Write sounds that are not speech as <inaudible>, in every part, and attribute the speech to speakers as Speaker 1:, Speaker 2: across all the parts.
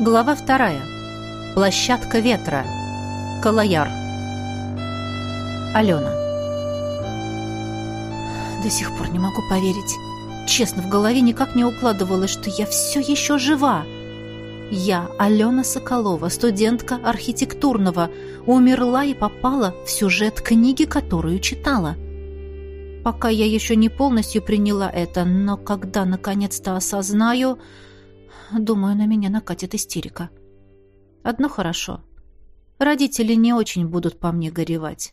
Speaker 1: Глава вторая. Площадка ветра. Калаяр. Алена. До сих пор не могу поверить. Честно, в голове никак не укладывалось, что я все еще жива. Я, Алена Соколова, студентка архитектурного, умерла и попала в сюжет книги, которую читала. Пока я еще не полностью приняла это, но когда наконец-то осознаю... Думаю, на меня накатит истерика. Одно хорошо. Родители не очень будут по мне горевать.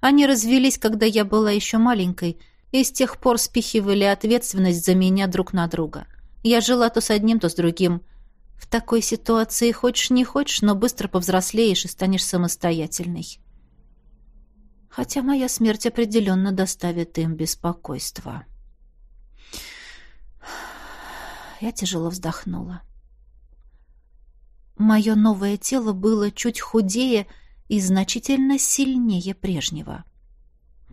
Speaker 1: Они развелись, когда я была еще маленькой, и с тех пор спихивали ответственность за меня друг на друга. Я жила то с одним, то с другим. В такой ситуации хочешь не хочешь, но быстро повзрослеешь и станешь самостоятельной. Хотя моя смерть определенно доставит им беспокойство. Я тяжело вздохнула. Мое новое тело было чуть худее и значительно сильнее прежнего.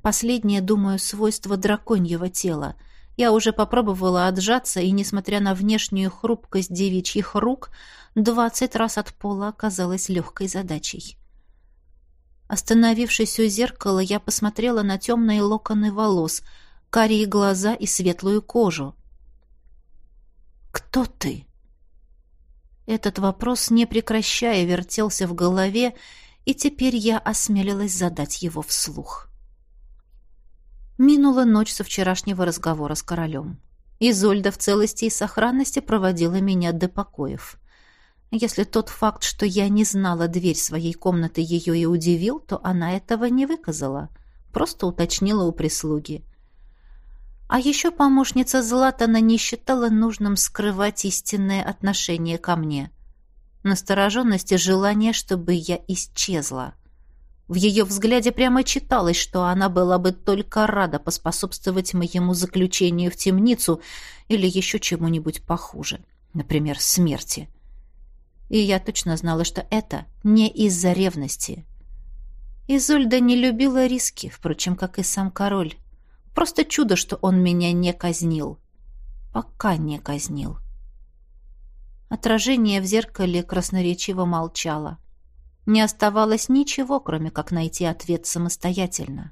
Speaker 1: Последнее, думаю, свойство драконьего тела. Я уже попробовала отжаться, и, несмотря на внешнюю хрупкость девичьих рук, двадцать раз от пола оказалась легкой задачей. Остановившись у зеркала, я посмотрела на темные локоны волос, карие глаза и светлую кожу. «Кто ты?» Этот вопрос, не прекращая, вертелся в голове, и теперь я осмелилась задать его вслух. Минула ночь со вчерашнего разговора с королем. Изольда в целости и сохранности проводила меня до покоев. Если тот факт, что я не знала дверь своей комнаты, ее и удивил, то она этого не выказала, просто уточнила у прислуги. А еще помощница Златана не считала нужным скрывать истинное отношение ко мне. Настороженность и желание, чтобы я исчезла. В ее взгляде прямо читалось, что она была бы только рада поспособствовать моему заключению в темницу или еще чему-нибудь похуже, например, смерти. И я точно знала, что это не из-за ревности. Изольда не любила риски, впрочем, как и сам король. Просто чудо, что он меня не казнил. Пока не казнил. Отражение в зеркале красноречиво молчало. Не оставалось ничего, кроме как найти ответ самостоятельно.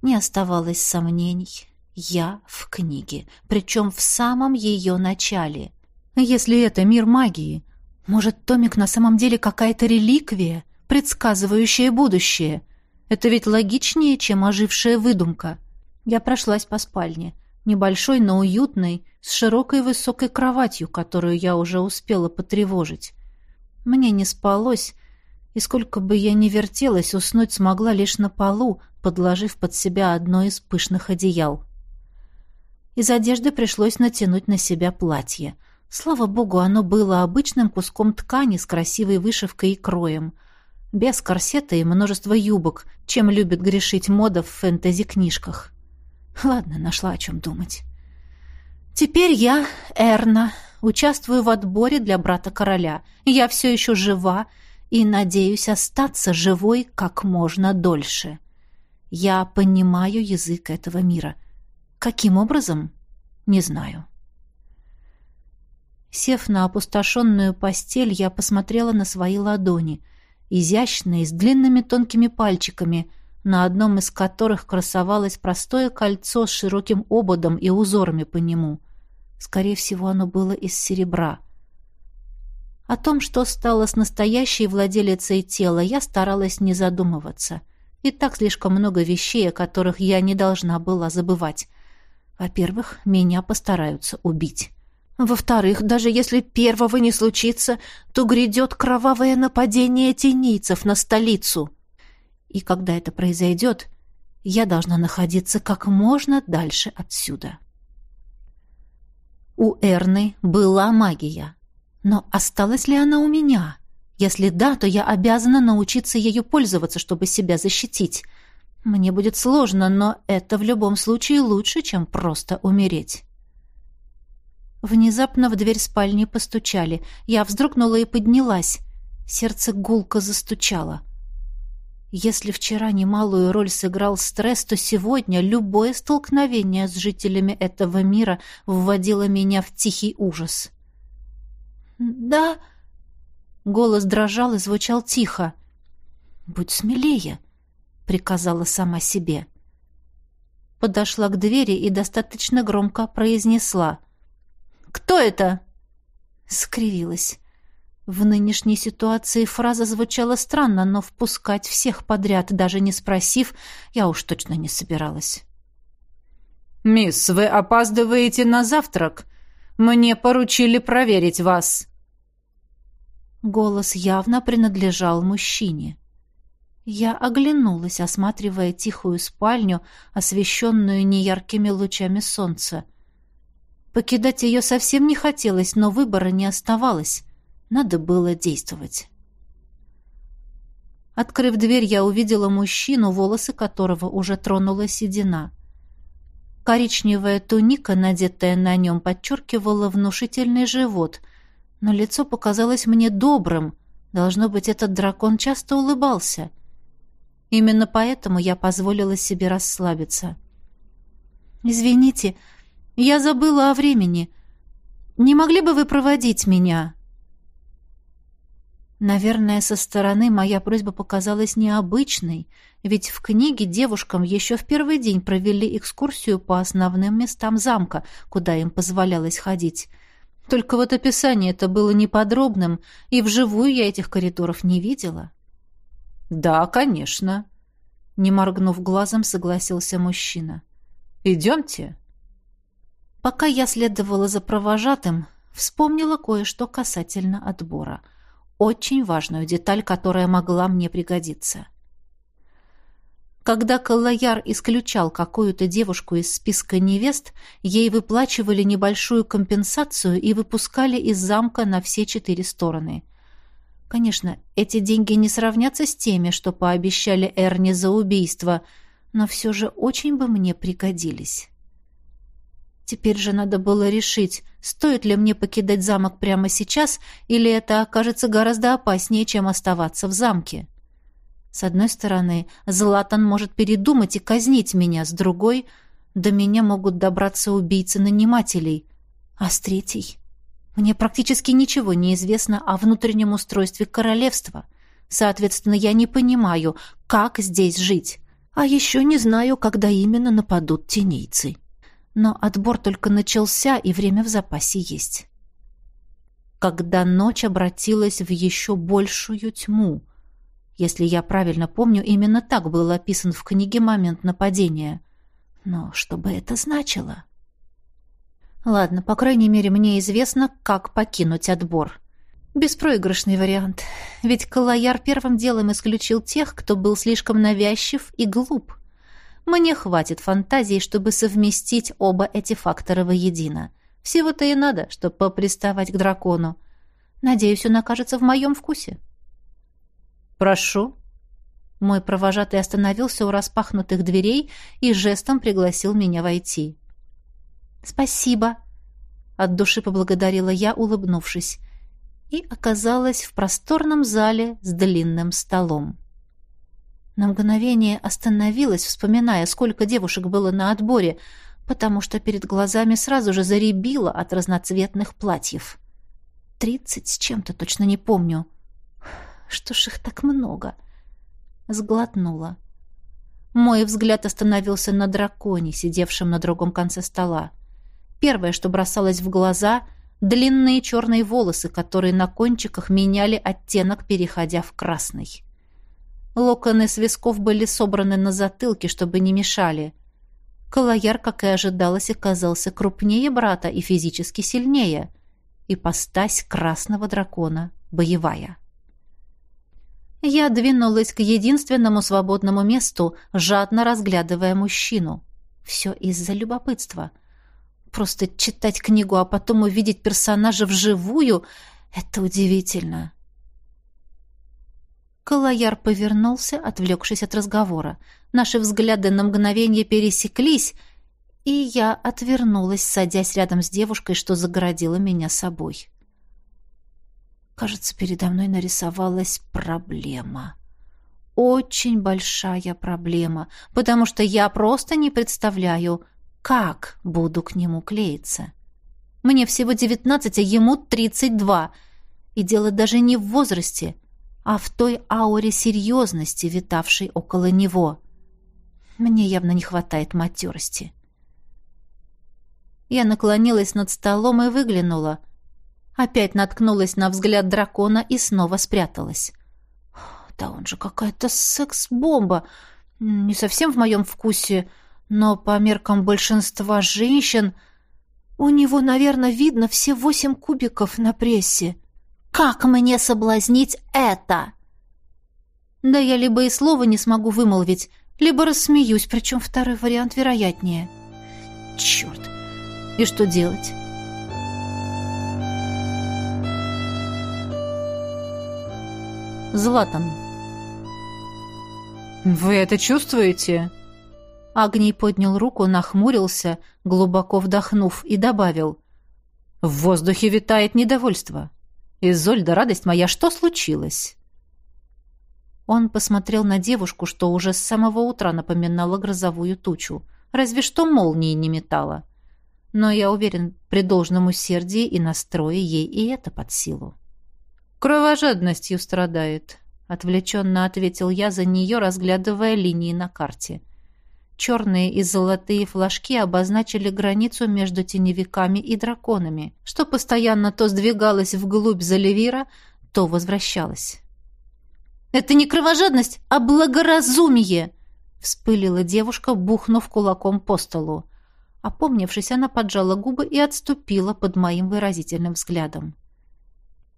Speaker 1: Не оставалось сомнений. Я в книге, причем в самом ее начале. Если это мир магии, может, томик на самом деле какая-то реликвия, предсказывающая будущее — это ведь логичнее, чем ожившая выдумка. Я прошлась по спальне, небольшой, но уютной, с широкой высокой кроватью, которую я уже успела потревожить. Мне не спалось, и сколько бы я ни вертелась, уснуть смогла лишь на полу, подложив под себя одно из пышных одеял. Из одежды пришлось натянуть на себя платье. Слава богу, оно было обычным куском ткани с красивой вышивкой и кроем — без корсета и множества юбок, чем любит грешить мода в фэнтези-книжках. Ладно, нашла о чем думать. Теперь я, Эрна, участвую в отборе для брата короля. Я все еще жива и надеюсь остаться живой как можно дольше. Я понимаю язык этого мира. Каким образом? Не знаю. Сев на опустошенную постель, я посмотрела на свои ладони — изящные, с длинными тонкими пальчиками, на одном из которых красовалось простое кольцо с широким ободом и узорами по нему. Скорее всего, оно было из серебра. О том, что стало с настоящей владелицей тела, я старалась не задумываться. И так слишком много вещей, о которых я не должна была забывать. Во-первых, меня постараются убить. Во-вторых, даже если первого не случится, то грядет кровавое нападение тенийцев на столицу. И когда это произойдет, я должна находиться как можно дальше отсюда. У Эрны была магия. Но осталась ли она у меня? Если да, то я обязана научиться ею пользоваться, чтобы себя защитить. Мне будет сложно, но это в любом случае лучше, чем просто умереть. Внезапно в дверь спальни постучали. Я вздрогнула и поднялась. Сердце гулко застучало. Если вчера немалую роль сыграл стресс, то сегодня любое столкновение с жителями этого мира вводило меня в тихий ужас. «Да...» Голос дрожал и звучал тихо. «Будь смелее», — приказала сама себе. Подошла к двери и достаточно громко произнесла. «Кто это?» Скривилась. В нынешней ситуации фраза звучала странно, но впускать всех подряд, даже не спросив, я уж точно не собиралась.
Speaker 2: «Мисс, вы опаздываете на завтрак. Мне поручили проверить вас».
Speaker 1: Голос явно принадлежал мужчине. Я оглянулась, осматривая тихую спальню, освещенную неяркими лучами солнца. Покидать ее совсем не хотелось, но выбора не оставалось. Надо было действовать. Открыв дверь, я увидела мужчину, волосы которого уже тронула седина. Коричневая туника, надетая на нем, подчеркивала внушительный живот, но лицо показалось мне добрым. Должно быть, этот дракон часто улыбался. Именно поэтому я позволила себе расслабиться. «Извините, я забыла о времени. Не могли бы вы проводить меня?» Наверное, со стороны моя просьба показалась необычной, ведь в книге девушкам еще в первый день провели экскурсию по основным местам замка, куда им позволялось ходить. Только вот описание это было неподробным, и вживую я этих коридоров не видела.
Speaker 2: «Да, конечно», — не моргнув глазом, согласился мужчина. «Идемте».
Speaker 1: Пока я следовала за провожатым, вспомнила кое-что касательно отбора — очень важную деталь, которая могла мне пригодиться. Когда Каллаяр исключал какую-то девушку из списка невест, ей выплачивали небольшую компенсацию и выпускали из замка на все четыре стороны. Конечно, эти деньги не сравнятся с теми, что пообещали Эрни за убийство, но все же очень бы мне пригодились. Теперь же надо было решить, стоит ли мне покидать замок прямо сейчас, или это окажется гораздо опаснее, чем оставаться в замке. С одной стороны, Златан может передумать и казнить меня, с другой — до меня могут добраться убийцы-нанимателей. А с третьей... Мне практически ничего не известно о внутреннем устройстве королевства. Соответственно, я не понимаю, как здесь жить. А еще не знаю, когда именно нападут тенейцы но отбор только начался, и время в запасе есть. Когда ночь обратилась в еще большую тьму. Если я правильно помню, именно так был описан в книге момент нападения. Но что бы это значило? Ладно, по крайней мере, мне известно, как покинуть отбор. Беспроигрышный вариант. Ведь Калаяр первым делом исключил тех, кто был слишком навязчив и глуп. Мне хватит фантазии, чтобы совместить оба эти фактора воедино. Всего-то и надо, чтобы поприставать к дракону. Надеюсь, он окажется в моем вкусе.
Speaker 2: «Прошу».
Speaker 1: Мой провожатый остановился у распахнутых дверей и жестом пригласил меня войти. «Спасибо», — от души поблагодарила я, улыбнувшись, и оказалась в просторном зале с длинным столом. На мгновение остановилась, вспоминая, сколько девушек было на отборе, потому что перед глазами сразу же заребило от разноцветных платьев. Тридцать с чем-то, точно не помню. Что ж их так много? Сглотнула. Мой взгляд остановился на драконе, сидевшем на другом конце стола. Первое, что бросалось в глаза — длинные черные волосы, которые на кончиках меняли оттенок, переходя в красный. Локоны с висков были собраны на затылке, чтобы не мешали. Калаяр, как и ожидалось, оказался крупнее брата и физически сильнее. И постась красного дракона, боевая. Я двинулась к единственному свободному месту, жадно разглядывая мужчину. Все из-за любопытства. Просто читать книгу, а потом увидеть персонажа вживую — это удивительно. Калаяр повернулся, отвлекшись от разговора. Наши взгляды на мгновение пересеклись, и я отвернулась, садясь рядом с девушкой, что загородила меня собой. Кажется, передо мной нарисовалась проблема. Очень большая проблема, потому что я просто не представляю, как буду к нему клеиться. Мне всего девятнадцать, а ему тридцать два — И дело даже не в возрасте, а в той ауре серьезности, витавшей около него. Мне явно не хватает матерости. Я наклонилась над столом и выглянула. Опять наткнулась на взгляд дракона и снова спряталась. Да он же какая-то секс-бомба. Не совсем в моем вкусе, но по меркам большинства женщин у него, наверное, видно все восемь кубиков на прессе. Как мне соблазнить это? Да я либо и слова не смогу вымолвить, либо рассмеюсь, причем второй вариант вероятнее. Черт! И что делать? Златан.
Speaker 2: «Вы это чувствуете?»
Speaker 1: Агний поднял руку, нахмурился, глубоко вдохнув, и добавил.
Speaker 2: «В воздухе витает недовольство. Изольда, радость моя, что случилось?»
Speaker 1: Он посмотрел на девушку, что уже с самого утра напоминала грозовую тучу. Разве что молнии не метала. Но я уверен, при должном усердии и настрое ей и это под силу.
Speaker 2: «Кровожадностью страдает», — отвлеченно ответил я за нее, разглядывая линии на карте. Черные и золотые флажки обозначили границу между теневиками и драконами, что постоянно то сдвигалось вглубь Заливира, то возвращалось.
Speaker 1: «Это не кровожадность, а благоразумие!» — вспылила девушка, бухнув кулаком по столу. Опомнившись, она поджала губы и отступила под моим выразительным взглядом.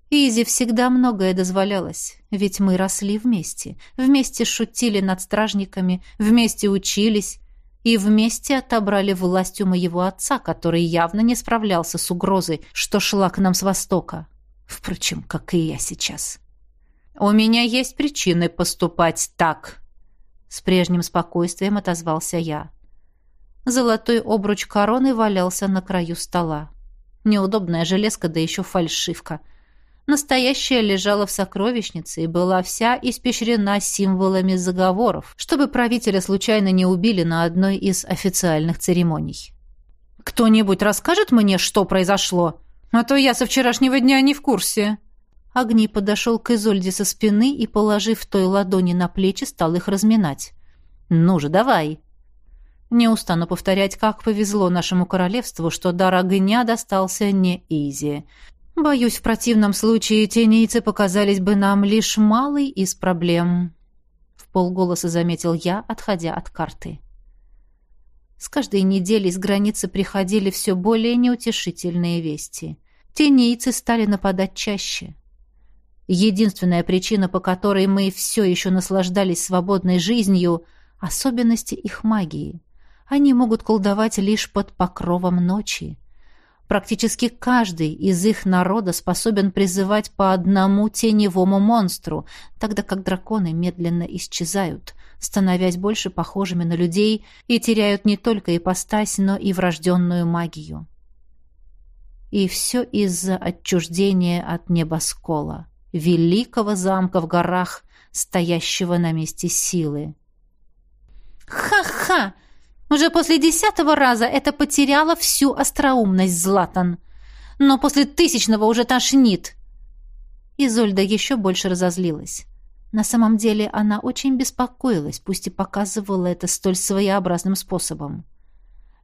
Speaker 1: Изи всегда многое дозволялось, ведь мы росли вместе, вместе шутили над стражниками, вместе учились и вместе отобрали власть у моего отца, который явно не справлялся с угрозой, что шла к нам с востока. Впрочем, как и я сейчас.
Speaker 2: «У меня есть причины поступать так», — с прежним спокойствием отозвался я.
Speaker 1: Золотой обруч короны валялся на краю стола. Неудобная железка, да еще фальшивка — Настоящая лежала в сокровищнице и была вся испещрена символами заговоров, чтобы правителя случайно не убили на одной из официальных церемоний.
Speaker 2: «Кто-нибудь расскажет мне, что произошло? А то я со вчерашнего дня не в курсе».
Speaker 1: Агни подошел к Изольде со спины и, положив той ладони на плечи, стал их разминать. «Ну же, давай!» Не устану повторять, как повезло нашему королевству, что дар огня достался не Изи. Боюсь, в противном случае тенийцы показались бы нам лишь малой из проблем, в полголоса заметил я, отходя от карты. С каждой неделей с границы приходили все более неутешительные вести. Тенийцы стали нападать чаще. Единственная причина, по которой мы все еще наслаждались свободной жизнью — особенности их магии. Они могут колдовать лишь под покровом ночи. Практически каждый из их народа способен призывать по одному теневому монстру, тогда как драконы медленно исчезают, становясь больше похожими на людей и теряют не только ипостась, но и врожденную магию. И все из-за отчуждения от небоскола, великого замка в горах, стоящего на месте силы. «Ха-ха!» Уже после десятого раза это потеряло всю остроумность Златан. Но после тысячного уже тошнит. Изольда еще больше разозлилась. На самом деле она очень беспокоилась, пусть и показывала это столь своеобразным способом.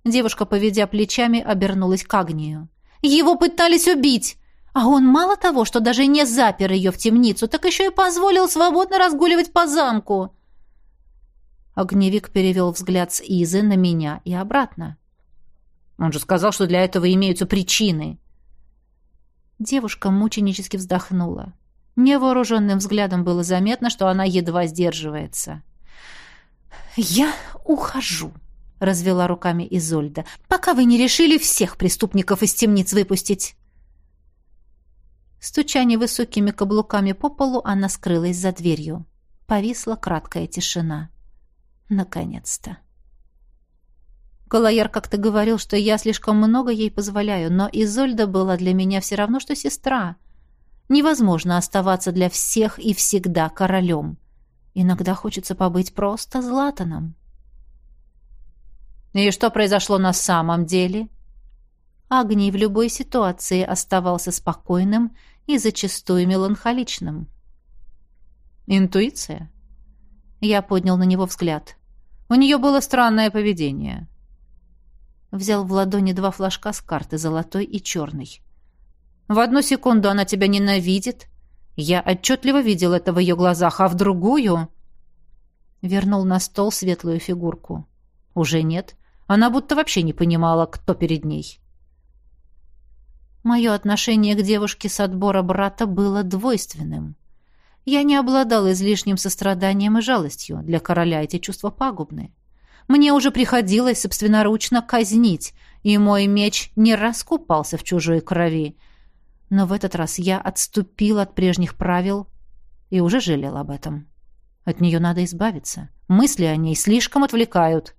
Speaker 1: Девушка, поведя плечами, обернулась к Агнию. «Его пытались убить!» А он мало того, что даже не запер ее в темницу, так еще и позволил свободно разгуливать по замку. Огневик перевел взгляд с Изы на меня и обратно. «Он же сказал, что для этого имеются причины». Девушка мученически вздохнула. Невооруженным взглядом было заметно, что она едва сдерживается. «Я ухожу», — развела руками Изольда, «пока вы не решили всех преступников из темниц выпустить». Стуча невысокими каблуками по полу, она скрылась за дверью. Повисла краткая тишина. Наконец-то. Колояр как-то говорил, что я слишком много ей позволяю, но Изольда была для меня все равно, что сестра. Невозможно оставаться для всех и всегда королем. Иногда хочется побыть просто Златаном.
Speaker 2: «И что произошло на самом деле?»
Speaker 1: Агний в любой ситуации оставался спокойным и зачастую меланхоличным.
Speaker 2: «Интуиция?» Я поднял на него взгляд. У нее было странное поведение.
Speaker 1: Взял в ладони два флажка с карты, золотой и черный.
Speaker 2: В одну секунду она тебя ненавидит. Я отчетливо видел это в ее глазах, а в другую...
Speaker 1: Вернул на стол светлую фигурку.
Speaker 2: Уже нет. Она будто вообще не понимала, кто перед ней.
Speaker 1: Мое отношение к девушке с отбора брата было двойственным. Я не обладал излишним состраданием и жалостью. Для короля эти чувства пагубны. Мне уже приходилось собственноручно казнить, и мой меч не раскупался в чужой крови. Но в этот раз я отступил от прежних правил и уже жалел об этом. От нее надо избавиться. Мысли о ней слишком отвлекают.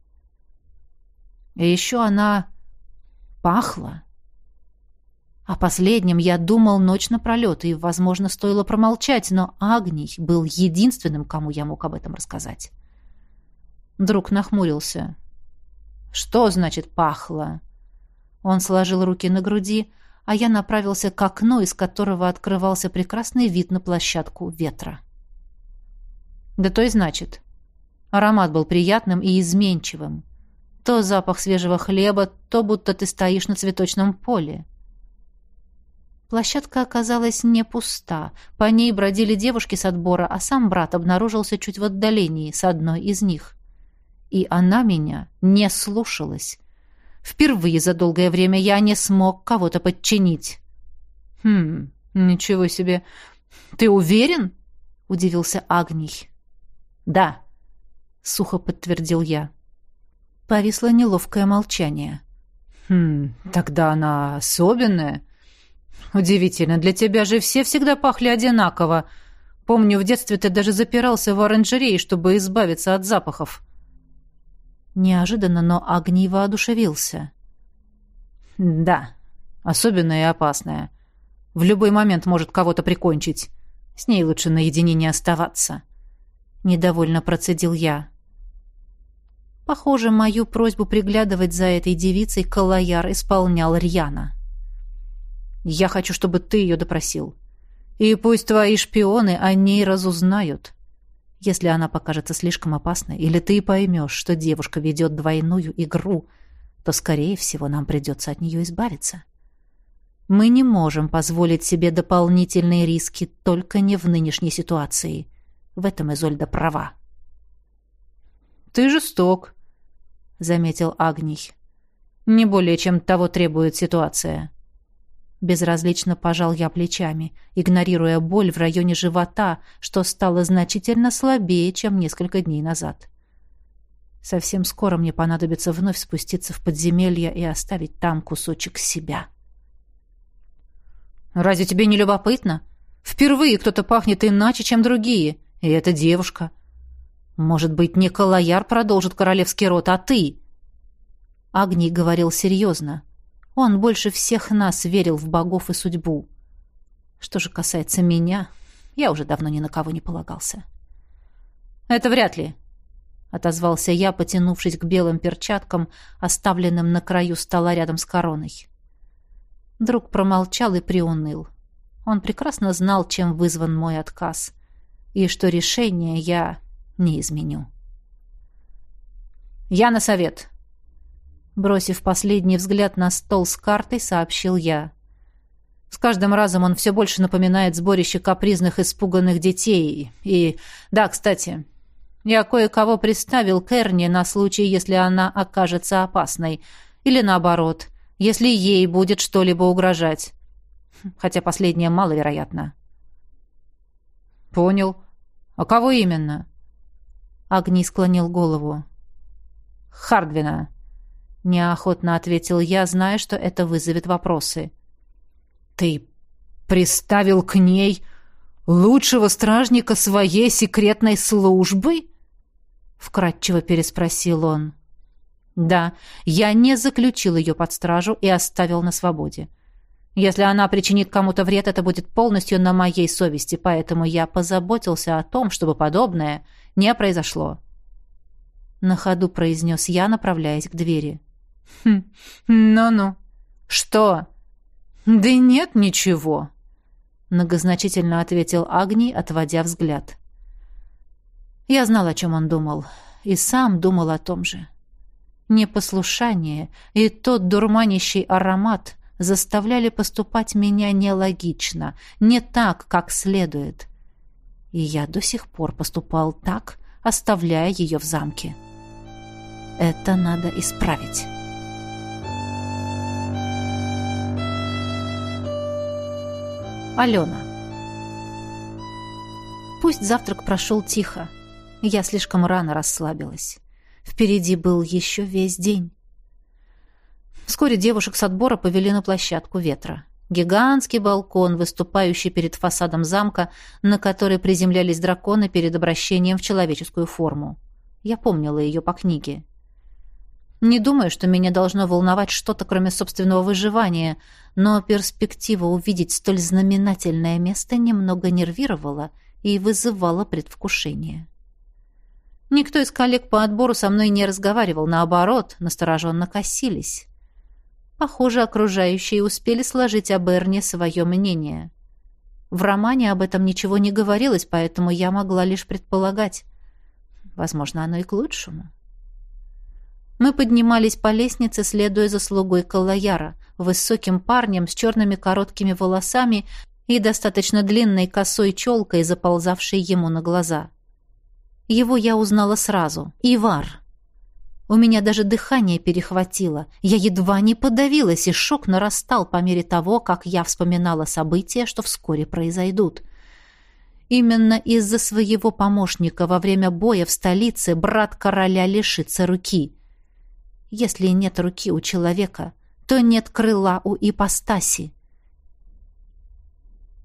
Speaker 1: И еще она пахла. О последнем я думал ночь напролет, и, возможно, стоило промолчать, но Агний был единственным, кому я мог об этом рассказать. Друг нахмурился. «Что значит пахло?» Он сложил руки на груди, а я направился к окну, из которого открывался прекрасный вид на площадку ветра. «Да то и значит». Аромат был приятным и изменчивым. То запах свежего хлеба, то будто ты стоишь на цветочном поле. Площадка оказалась не пуста. По ней бродили девушки с отбора, а сам брат обнаружился чуть в отдалении, с одной из них. И она меня не слушалась. Впервые за долгое время я не смог кого-то подчинить.
Speaker 2: «Хм, ничего себе. Ты уверен?» — удивился Агний.
Speaker 1: «Да», — сухо подтвердил я. Повисло неловкое молчание.
Speaker 2: «Хм, тогда она особенная?» «Удивительно, для тебя же все всегда пахли одинаково. Помню, в детстве ты даже запирался в оранжерее, чтобы избавиться от запахов».
Speaker 1: Неожиданно, но Агний воодушевился.
Speaker 2: «Да, особенная и опасная. В любой момент может кого-то прикончить. С ней лучше наедине не оставаться».
Speaker 1: Недовольно процедил я. Похоже, мою просьбу приглядывать за этой девицей Калаяр исполнял рьяно.
Speaker 2: «Я хочу, чтобы ты ее допросил. И пусть твои шпионы о ней разузнают. Если она покажется слишком опасной, или ты поймешь, что девушка ведет двойную игру, то, скорее всего, нам придется от нее избавиться. Мы не можем позволить себе дополнительные риски только не в нынешней ситуации. В этом Изольда права. «Ты жесток», — заметил Агний. «Не более, чем того требует ситуация».
Speaker 1: Безразлично пожал я плечами, игнорируя боль в районе живота, что стало значительно слабее, чем несколько дней назад. Совсем скоро мне понадобится вновь спуститься в подземелье и оставить там кусочек себя.
Speaker 2: «Разве тебе не любопытно? Впервые кто-то пахнет иначе, чем другие, и это девушка. Может быть, не Калаяр продолжит королевский род, а ты?»
Speaker 1: Агний говорил серьезно, он больше всех нас верил в богов и судьбу. Что же касается меня, я уже давно ни на кого не полагался.
Speaker 2: «Это вряд ли», —
Speaker 1: отозвался я, потянувшись к белым перчаткам, оставленным на краю стола рядом с короной. Друг промолчал и приуныл. Он прекрасно знал, чем вызван мой отказ, и что решение я не изменю.
Speaker 2: «Я на совет»,
Speaker 1: Бросив последний взгляд на стол с картой, сообщил я.
Speaker 2: С каждым разом он все больше напоминает сборище капризных, испуганных детей. И... Да, кстати, я кое-кого представил Керни на случай, если она окажется опасной. Или наоборот, если ей будет что-либо угрожать. Хотя последнее маловероятно. «Понял. А кого именно?»
Speaker 1: Агни склонил голову.
Speaker 2: «Хардвина»,
Speaker 1: Неохотно ответил я, зная, что это вызовет вопросы.
Speaker 2: «Ты приставил к ней лучшего стражника своей секретной службы?»
Speaker 1: Вкратчиво переспросил он. «Да, я не заключил ее под стражу и оставил на свободе. Если она причинит кому-то вред, это будет полностью на моей совести, поэтому я позаботился о том, чтобы подобное не произошло». На ходу произнес я, направляясь к двери.
Speaker 2: Хм, ну-ну. «Что?» «Да нет ничего», — многозначительно ответил Агний, отводя взгляд. Я знал, о чем он думал, и сам думал о том же. Непослушание и тот дурманящий аромат заставляли поступать меня нелогично, не так, как следует. И я до сих пор поступал так, оставляя ее в замке. Это надо исправить. Алена. Пусть завтрак прошел тихо. Я слишком рано расслабилась. Впереди был еще весь день. Вскоре девушек с отбора повели на площадку ветра. Гигантский балкон, выступающий перед фасадом замка, на который приземлялись драконы перед обращением в человеческую форму. Я помнила ее по книге. Не думаю, что меня должно волновать что-то, кроме собственного выживания, но перспектива увидеть столь знаменательное место немного нервировала и вызывала предвкушение. Никто из коллег по отбору со мной не разговаривал, наоборот, настороженно косились. Похоже, окружающие успели сложить об Эрне свое мнение. В романе об этом ничего не говорилось, поэтому я могла лишь предполагать. Возможно, оно и к лучшему. Мы поднимались по лестнице, следуя за слугой Калаяра, высоким парнем с черными короткими волосами и достаточно длинной косой челкой, заползавшей ему на глаза. Его я узнала сразу. Ивар. У меня даже дыхание перехватило. Я едва не подавилась, и шок нарастал по мере того, как я вспоминала события, что вскоре произойдут. Именно из-за своего помощника во время боя в столице брат короля лишится руки. Если нет руки у человека, то нет крыла у ипостаси.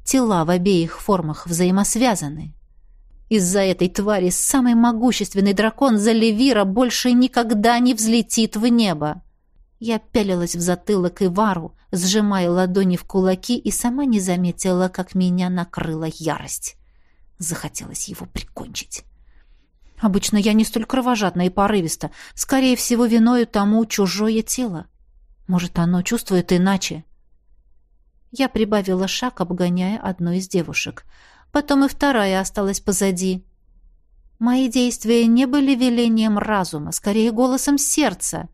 Speaker 2: Тела в обеих формах взаимосвязаны. Из-за этой твари самый могущественный дракон Заливира больше никогда не взлетит в небо. Я пялилась в затылок Ивару, сжимая ладони в кулаки, и сама не заметила, как меня накрыла ярость. Захотелось его прикончить. Обычно я не столь кровожадна и порывиста. Скорее всего, виною тому чужое тело. Может, оно чувствует иначе. Я прибавила шаг, обгоняя одну из девушек — Потом и вторая осталась позади. Мои действия не были велением разума, скорее голосом сердца.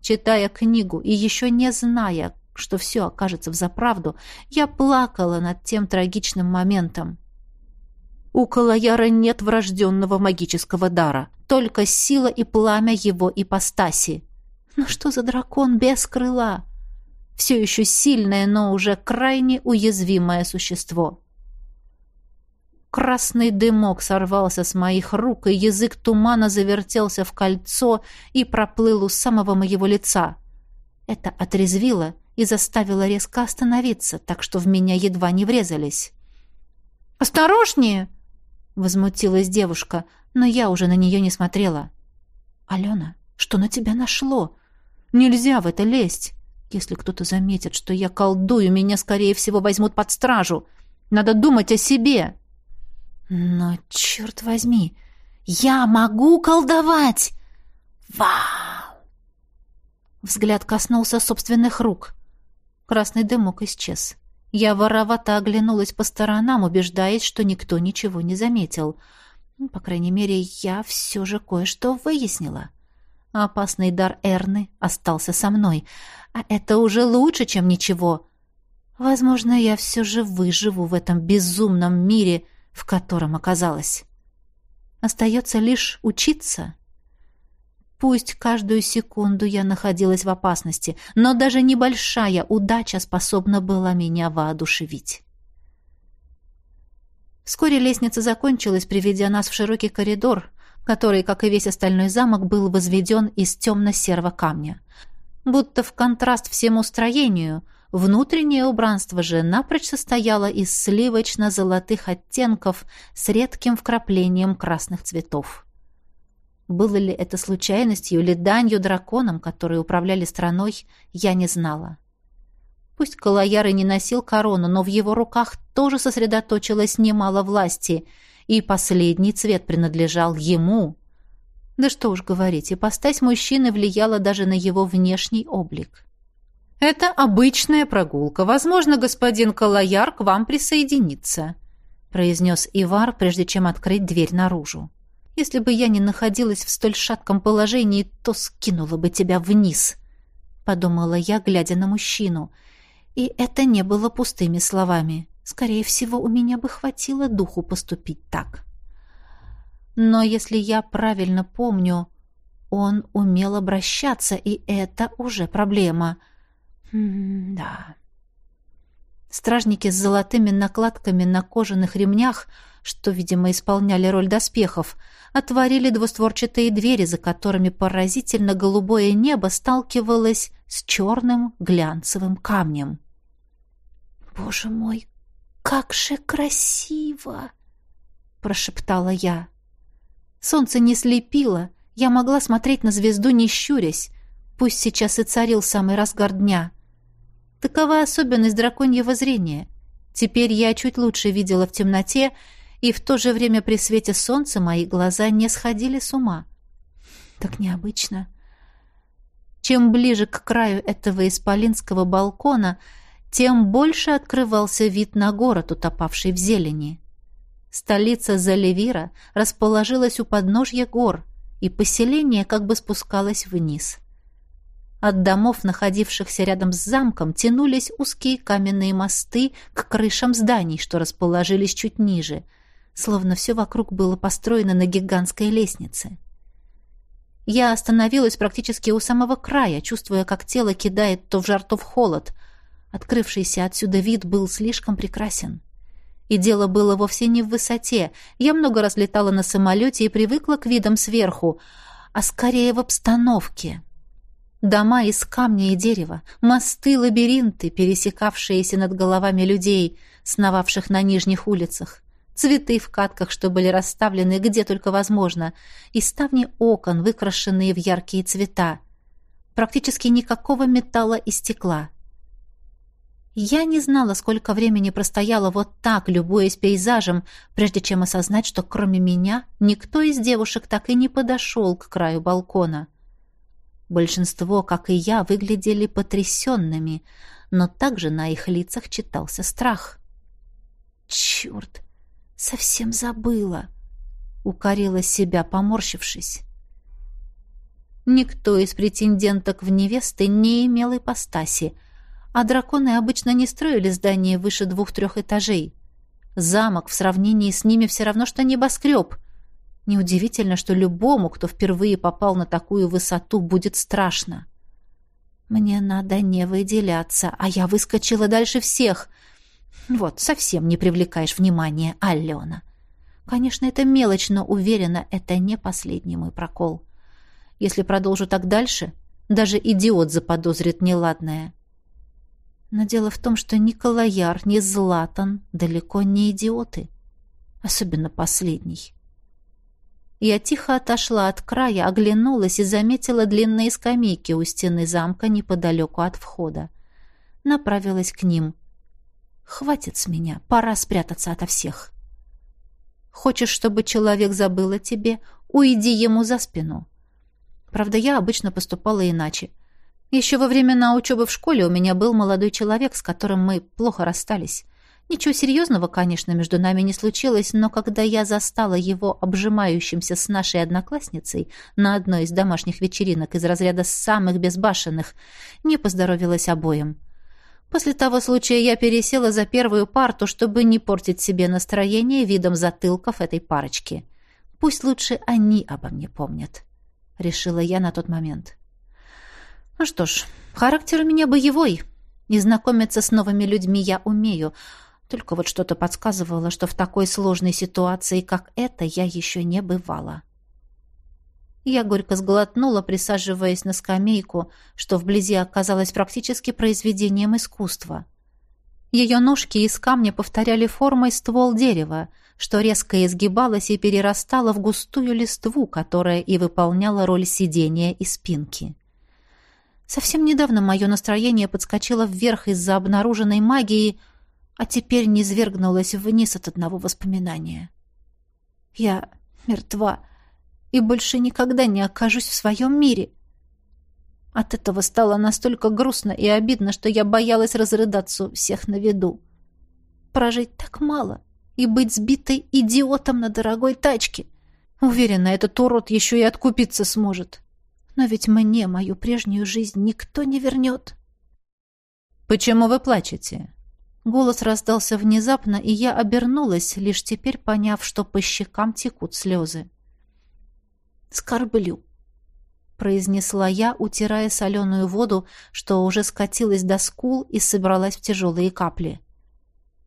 Speaker 2: Читая книгу и еще не зная, что все окажется взаправду, я плакала над тем трагичным моментом. У Калаяра нет врожденного магического дара, только сила и пламя его ипостаси. Но что за дракон без крыла? Все еще сильное, но уже крайне уязвимое существо. Красный дымок сорвался с моих рук, и язык тумана завертелся в кольцо и проплыл у самого моего лица. Это отрезвило и заставило резко остановиться, так что в меня едва не врезались. «Осторожнее!» — возмутилась девушка, но я уже на нее не смотрела. «Алена, что на тебя нашло? Нельзя в это лезть. Если кто-то заметит, что я колдую, меня, скорее всего, возьмут под стражу. Надо думать о себе!» Но, черт возьми, я могу колдовать! Вау! Взгляд коснулся собственных рук. Красный дымок исчез. Я воровато оглянулась по сторонам, убеждаясь, что никто ничего не заметил. Ну, по крайней мере, я все же кое-что выяснила. Опасный дар Эрны остался со мной, а это уже лучше, чем ничего. Возможно, я все же выживу в этом безумном мире — в котором оказалась. Остается лишь учиться. Пусть каждую секунду я находилась в опасности, но даже небольшая удача способна была меня воодушевить. Вскоре лестница закончилась, приведя нас в широкий коридор, который, как и весь остальной замок, был возведен из темно-серого камня. Будто в контраст всему строению — Внутреннее убранство же напрочь состояло из сливочно-золотых оттенков с редким вкраплением красных цветов. Было ли это случайностью или данью драконам, которые управляли страной, я не знала. Пусть Калаяр и не носил корону, но в его руках тоже сосредоточилось немало власти, и последний цвет принадлежал ему. Да что уж говорить, ипостась мужчины влияла даже на его внешний облик. Это обычная прогулка. Возможно, господин Калаяр к вам присоединится, произнес Ивар, прежде чем открыть дверь наружу. Если бы я не находилась в столь шатком положении, то скинула бы тебя вниз, подумала я, глядя на мужчину. И это не было пустыми словами. Скорее всего, у меня бы хватило духу поступить так. Но если я правильно помню, он умел обращаться, и это уже проблема. М да. Стражники с золотыми накладками на кожаных ремнях, что, видимо, исполняли роль доспехов, отворили двустворчатые двери, за которыми поразительно голубое небо сталкивалось с черным глянцевым камнем. «Боже мой, как же красиво!» — прошептала я. Солнце не слепило, я могла смотреть на звезду, не щурясь, пусть сейчас и царил самый разгар дня. Такова особенность драконьего зрения. Теперь я чуть лучше видела в темноте, и в то же время при свете солнца мои глаза не сходили с ума. Так необычно. Чем ближе к краю этого исполинского балкона, тем больше открывался вид на город, утопавший в зелени. Столица Заливира расположилась у подножья гор, и поселение как бы спускалось вниз. От домов, находившихся рядом с замком, тянулись узкие каменные мосты к крышам зданий, что расположились чуть ниже, словно все вокруг было построено на гигантской лестнице. Я остановилась практически у самого края, чувствуя, как тело кидает то в жар, то в холод. Открывшийся отсюда вид был слишком прекрасен. И дело было вовсе не в высоте. Я много раз летала на самолете и привыкла к видам сверху, а скорее в обстановке. Дома из камня и дерева, мосты, лабиринты, пересекавшиеся над головами людей, сновавших на нижних улицах, цветы в катках, что были расставлены где только возможно, и ставни окон, выкрашенные в яркие цвета. Практически никакого металла и стекла — я не знала, сколько времени простояла вот так, любуясь пейзажем, прежде чем осознать, что кроме меня никто из девушек так и не подошел к краю балкона. Большинство, как и я, выглядели потрясенными, но также на их лицах читался страх. «Черт! Совсем забыла!» — укорила себя, поморщившись. Никто из претенденток в невесты не имел ипостаси — а драконы обычно не строили здания выше двух-трех этажей. Замок в сравнении с ними все равно, что небоскреб. Неудивительно, что любому, кто впервые попал на такую высоту, будет страшно. Мне надо не выделяться, а я выскочила дальше всех. Вот, совсем не привлекаешь внимания, Алена. Конечно, это мелочь, но уверена, это не последний мой прокол. Если продолжу так дальше, даже идиот заподозрит неладное. Но дело в том, что ни Калаяр, ни Златан далеко не идиоты. Особенно последний. Я тихо отошла от края, оглянулась и заметила длинные скамейки у стены замка неподалеку от входа. Направилась к ним. «Хватит с меня, пора спрятаться ото всех». «Хочешь, чтобы человек забыл о тебе? Уйди ему за спину». Правда, я обычно поступала иначе — еще во времена учебы в школе у меня был молодой человек, с которым мы плохо расстались. Ничего серьезного, конечно, между нами не случилось, но когда я застала его обжимающимся с нашей одноклассницей на одной из домашних вечеринок из разряда самых безбашенных, не поздоровилась обоим. После того случая я пересела за первую парту, чтобы не портить себе настроение видом затылков этой парочки. Пусть лучше они обо мне помнят, решила я на тот момент. Ну что ж, характер у меня боевой. И знакомиться с новыми людьми я умею. Только вот что-то подсказывало, что в такой сложной ситуации, как эта, я еще не бывала. Я горько сглотнула, присаживаясь на скамейку, что вблизи оказалось практически произведением искусства. Ее ножки из камня повторяли формой ствол дерева, что резко изгибалось и перерастало в густую листву, которая и выполняла роль сидения и спинки. Совсем недавно мое настроение подскочило вверх из-за обнаруженной магии, а теперь низвергнулось вниз от одного воспоминания. Я мертва и больше никогда не окажусь в своем мире.
Speaker 1: От этого стало настолько грустно и обидно, что я боялась разрыдаться у всех на виду. Прожить так мало и быть сбитой идиотом на дорогой тачке. Уверена, этот урод еще и откупиться сможет. Но ведь мне мою прежнюю жизнь никто не вернет.
Speaker 2: «Почему вы плачете?»
Speaker 1: Голос раздался внезапно, и я обернулась, лишь теперь поняв, что по щекам текут слезы. «Скорблю», — произнесла я, утирая соленую воду, что уже скатилась до скул и собралась в тяжелые капли.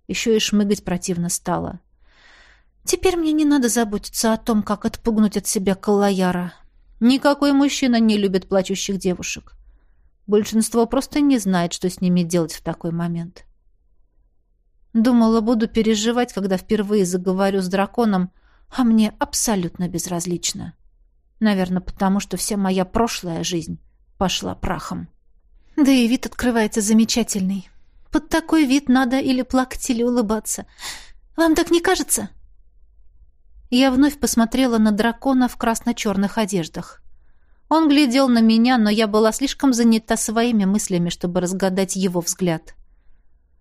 Speaker 1: Еще и шмыгать противно стало. «Теперь мне не надо заботиться о том, как отпугнуть от себя Калаяра. Никакой мужчина не любит плачущих девушек. Большинство просто не знает, что с ними делать в такой момент». Думала, буду переживать, когда впервые заговорю с драконом, а мне абсолютно безразлично. Наверное, потому что вся моя прошлая жизнь пошла прахом. Да и вид открывается замечательный. Под такой вид надо или плакать, или улыбаться. Вам так не кажется? Я вновь посмотрела на дракона в красно-черных одеждах. Он глядел на меня, но я была слишком занята своими мыслями, чтобы разгадать его взгляд.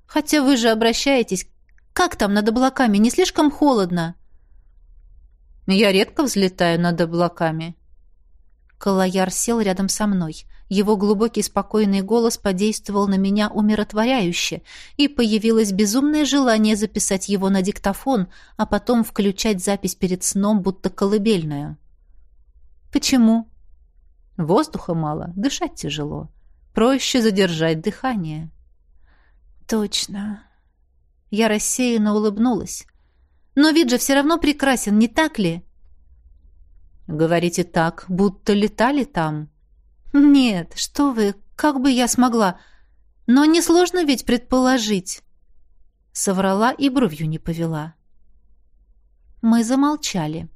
Speaker 1: Хотя вы же обращаетесь. Как там над облаками? Не слишком холодно?»
Speaker 2: «Я редко взлетаю над облаками».
Speaker 1: Калаяр сел рядом со мной. Его глубокий спокойный голос подействовал на меня умиротворяюще, и появилось безумное желание записать его на диктофон, а потом включать запись перед сном, будто колыбельную.
Speaker 2: «Почему?» «Воздуха мало, дышать тяжело. Проще задержать дыхание».
Speaker 1: Точно. Я рассеянно улыбнулась. Но вид же все равно прекрасен, не так ли?
Speaker 2: Говорите так, будто летали там.
Speaker 1: Нет, что вы, как бы я смогла? Но несложно ведь предположить. Соврала и бровью не повела. Мы замолчали.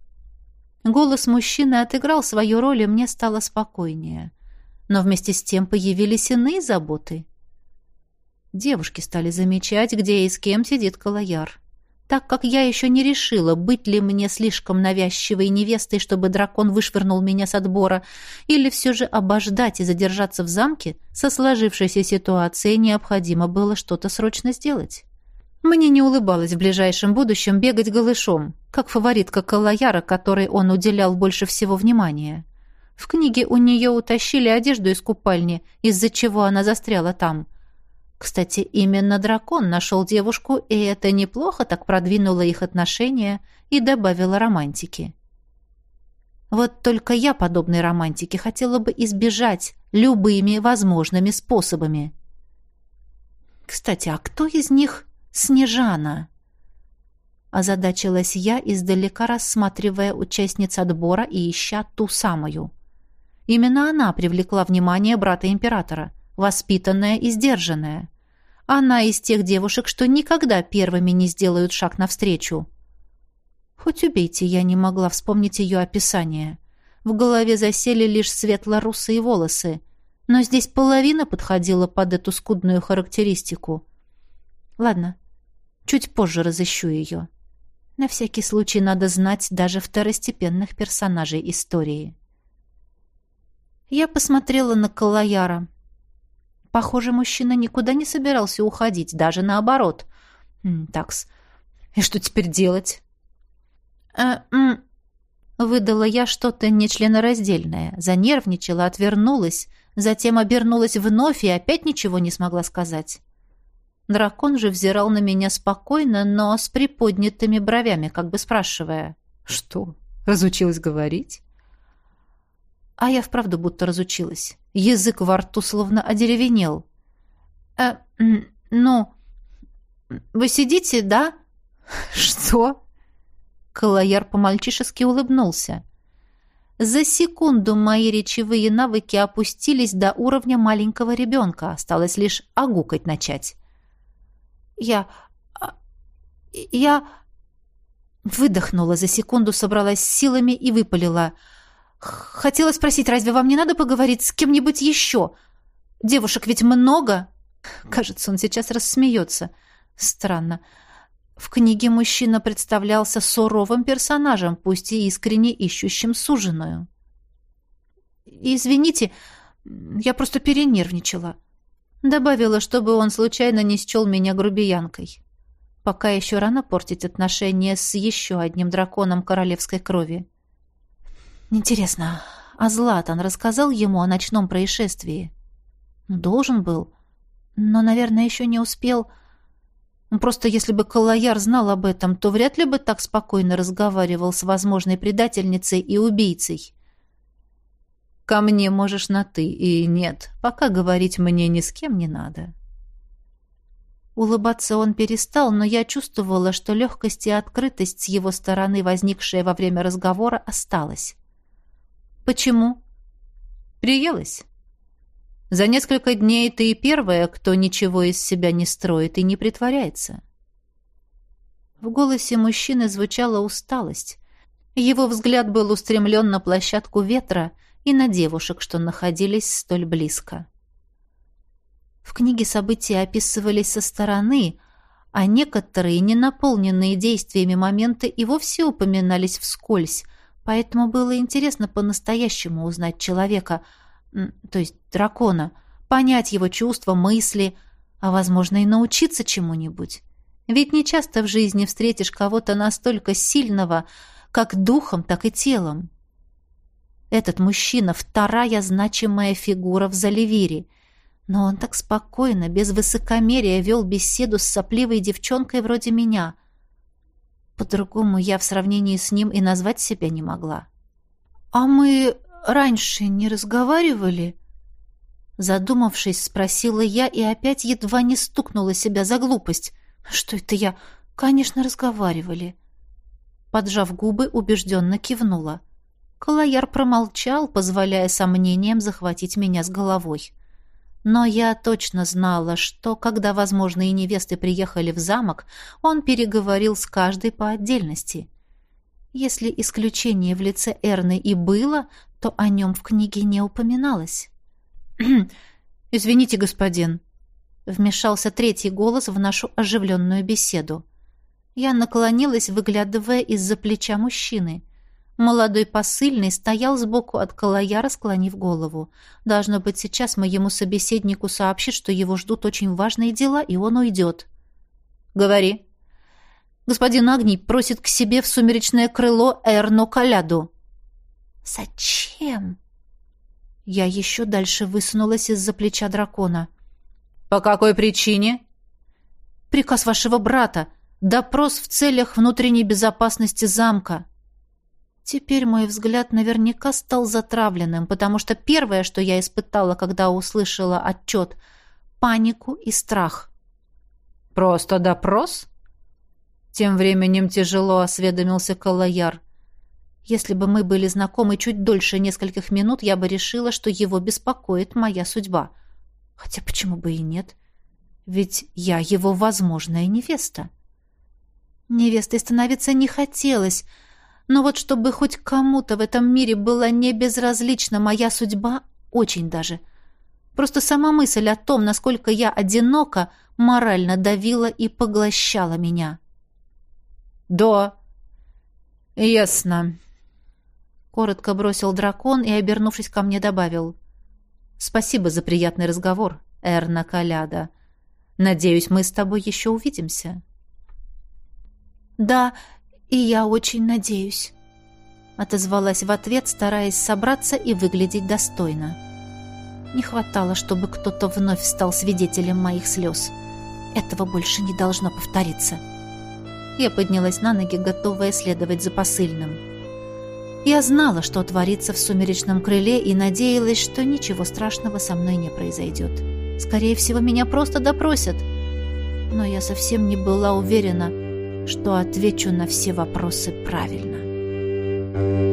Speaker 1: Голос мужчины отыграл свою роль, и мне стало спокойнее. Но вместе с тем появились иные заботы. Девушки стали замечать, где и с кем сидит Калаяр. Так как я еще не решила, быть ли мне слишком навязчивой невестой, чтобы дракон вышвырнул меня с отбора, или все же обождать и задержаться в замке, со сложившейся ситуацией необходимо было что-то срочно сделать. Мне не улыбалось в ближайшем будущем бегать голышом, как фаворитка Калаяра, которой он уделял больше всего внимания. В книге у нее утащили одежду из купальни, из-за чего она застряла там. Кстати, именно дракон нашел девушку, и это неплохо так продвинуло их отношения и добавило романтики. Вот только я подобной романтики хотела бы избежать любыми возможными способами. Кстати, а кто из них Снежана? Озадачилась я, издалека рассматривая участниц отбора и ища ту самую. Именно она привлекла внимание брата императора, воспитанная и сдержанная. Она из тех девушек, что никогда первыми не сделают шаг навстречу. Хоть убейте, я не могла вспомнить ее описание. В голове засели лишь светло-русые волосы, но здесь половина подходила под эту скудную характеристику. Ладно, чуть позже разыщу ее. На всякий случай надо знать даже второстепенных персонажей истории. Я посмотрела на Калаяра. Похоже, мужчина никуда не собирался уходить, даже наоборот. Такс, и что теперь делать? Э, Выдала я что-то нечленораздельное, занервничала, отвернулась, затем обернулась вновь и опять ничего не смогла сказать. Дракон же взирал на меня спокойно, но с приподнятыми бровями, как бы спрашивая.
Speaker 2: «Что, разучилась говорить?»
Speaker 1: А я вправду будто разучилась. Язык во рту словно одеревенел. «Э, ну, вы сидите, да?»
Speaker 2: «Что?»
Speaker 1: Калаяр по-мальчишески улыбнулся. За секунду мои речевые навыки опустились до уровня маленького ребенка. Осталось лишь огукать начать. «Я... А, я...» Выдохнула за секунду, собралась силами и выпалила — Хотела спросить, разве вам не надо поговорить с кем-нибудь еще? Девушек ведь много. Кажется, он сейчас рассмеется. Странно. В книге мужчина представлялся суровым персонажем, пусть и искренне ищущим суженую. «Извините, Я просто перенервничала. Добавила, чтобы он случайно не счел меня грубиянкой. Пока еще рано портить отношения с еще одним драконом королевской крови. Интересно, а Златан рассказал ему о ночном происшествии? Должен был, но, наверное, еще не успел... Ну, просто если бы Калаяр знал об этом, то вряд ли бы так спокойно разговаривал с возможной предательницей и убийцей. «Ко мне можешь на «ты» и «нет», пока говорить мне ни с кем не надо». Улыбаться он перестал, но я чувствовала, что легкость и открытость с его стороны, возникшая во время разговора, осталась. «Почему?» «Приелась. За несколько дней ты и первая, кто ничего из себя не строит и не притворяется. В голосе мужчины звучала усталость. Его взгляд был устремлен на площадку ветра и на девушек, что находились столь близко. В книге события описывались со стороны, а некоторые, не наполненные действиями моменты, и вовсе упоминались вскользь, поэтому было интересно по-настоящему узнать человека — то есть дракона, понять его чувства, мысли, а, возможно, и научиться чему-нибудь. Ведь не часто в жизни встретишь кого-то настолько сильного, как духом, так и телом. Этот мужчина — вторая значимая фигура в Заливире, но он так спокойно, без высокомерия вел беседу с сопливой девчонкой вроде меня. По-другому я в сравнении с ним и назвать себя не могла. «А мы раньше не разговаривали?» Задумавшись, спросила я и опять едва не стукнула себя за глупость. «Что это я? Конечно, разговаривали». Поджав губы, убежденно кивнула. Калаяр промолчал, позволяя сомнениям захватить меня с головой. Но я точно знала, что, когда возможные невесты приехали в замок, он переговорил с каждой по отдельности. Если исключение в лице Эрны и было, то о нем в книге не упоминалось. <clears throat> «Извините, господин», — вмешался третий голос в нашу оживленную беседу. Я наклонилась, выглядывая из-за плеча мужчины. Молодой посыльный стоял сбоку от Калаяра, склонив голову. Должно быть, сейчас моему собеседнику сообщит, что его ждут очень важные дела, и он уйдет. «Говори». «Господин Агний просит к себе в сумеречное крыло Эрно Каляду». «Зачем?» Я еще дальше высунулась из-за плеча дракона. «По какой причине?» «Приказ вашего брата. Допрос в целях внутренней безопасности замка». Теперь мой взгляд наверняка стал затравленным, потому что первое, что я испытала, когда услышала отчет — панику и страх. «Просто допрос?» Тем временем тяжело осведомился Калаяр. Если бы мы были знакомы чуть дольше нескольких минут, я бы решила, что его беспокоит моя судьба. Хотя почему бы и нет? Ведь я его возможная невеста. Невестой становиться не хотелось, но вот чтобы хоть кому-то в этом мире была не безразлична моя судьба, очень даже. Просто сама мысль о том, насколько я одинока, морально давила и поглощала меня. «Да, ясно», Коротко бросил дракон и, обернувшись ко мне, добавил. «Спасибо за приятный разговор, Эрна Каляда. Надеюсь, мы с тобой еще увидимся». «Да, и я очень надеюсь», — отозвалась в ответ, стараясь собраться и выглядеть достойно. Не хватало, чтобы кто-то вновь стал свидетелем моих слез. Этого больше не должно повториться. Я поднялась на ноги, готовая следовать за посыльным. Я знала, что творится в сумеречном крыле, и надеялась, что ничего страшного со мной не произойдет. Скорее всего, меня просто допросят. Но я совсем не была уверена, что отвечу на все вопросы правильно.